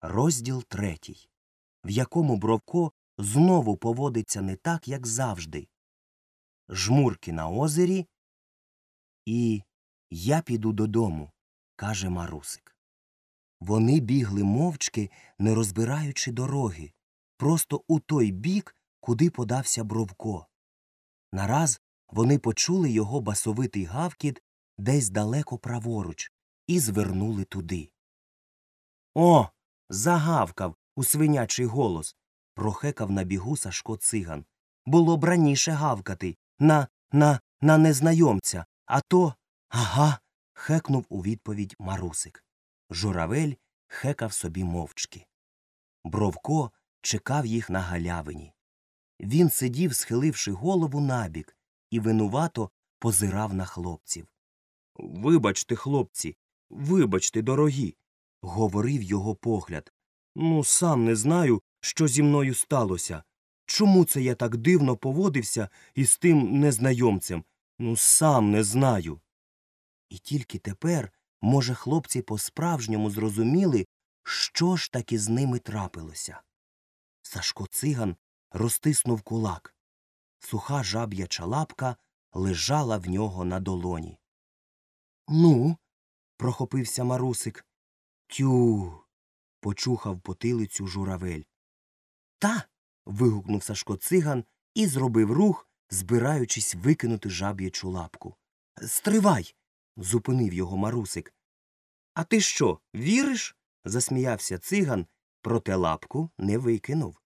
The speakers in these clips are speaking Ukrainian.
Розділ третій, в якому Бровко знову поводиться не так, як завжди. Жмурки на озері і я піду додому, каже Марусик. Вони бігли мовчки, не розбираючи дороги, просто у той бік, куди подався Бровко. Нараз вони почули його басовитий гавкіт десь далеко праворуч і звернули туди. О, загавкав у свинячий голос. прохекав на бігу Сашко циган. Було б раніше гавкати на на, на незнайомця, а то. Ага. хекнув у відповідь Марусик. Журавель хекав собі мовчки. Бровко чекав їх на галявині. Він сидів, схиливши голову набік, і винувато позирав на хлопців. Вибачте, хлопці, вибачте, дорогі, говорив його погляд. Ну, сам не знаю, що зі мною сталося. Чому це я так дивно поводився із тим незнайомцем? Ну, сам не знаю. І тільки тепер, може, хлопці по справжньому зрозуміли, що ж таки з ними трапилося. Сашко циган розтиснув кулак. Суха жаб'яча лапка лежала в нього на долоні. Ну, прохопився Марусик. Тю. почухав потилицю журавель. Та. вигукнув Сашко циган і зробив рух, збираючись викинути жаб'ячу лапку. Стривай. зупинив його Марусик. А ти що, віриш? засміявся циган, проте лапку не викинув.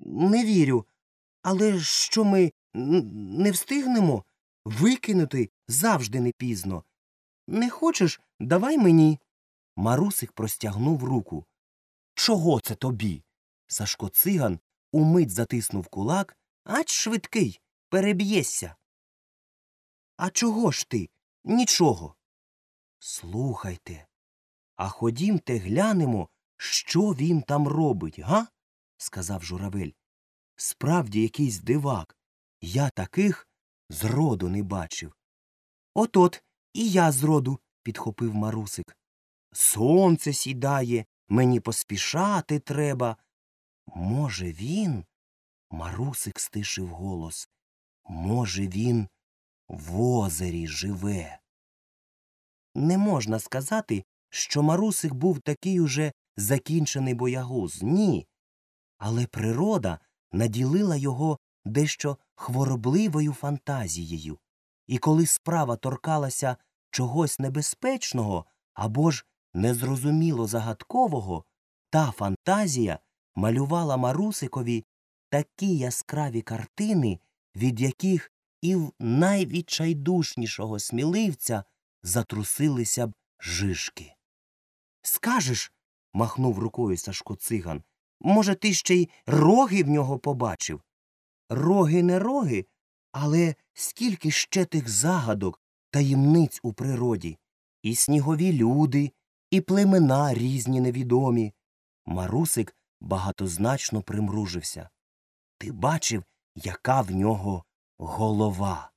Не вірю. Але що ми не встигнемо? Викинути завжди не пізно. Не хочеш, давай мені. Марусик простягнув руку. Чого це тобі? Сашко циган умить затиснув кулак, ач швидкий, переб'єшся. А чого ж ти? Нічого. Слухайте. А ходімте глянемо, що він там робить, га? сказав журавель. Справді якийсь дивак. Я таких зроду не бачив. От от і я зроду, підхопив Марусик. Сонце сідає, мені поспішати треба. Може, він? Марусик стишив голос. Може, він в озері живе. Не можна сказати, що Марусик був такий уже закінчений боягуз. Ні. Але природа наділила його дещо хворобливою фантазією, і коли справа торкалася чогось небезпечного або ж незрозуміло загадкового, та фантазія малювала Марусикові такі яскраві картини, від яких і в найвідчайдушнішого сміливця затрусилися б жишки. Скажеш, махнув рукою Сашко циган, може, ти ще й роги в нього побачив? Роги не роги, але скільки ще тих загадок, таємниць у природі, і снігові люди, і племена різні невідомі. Марусик багатозначно примружився. Ти бачив, яка в нього голова?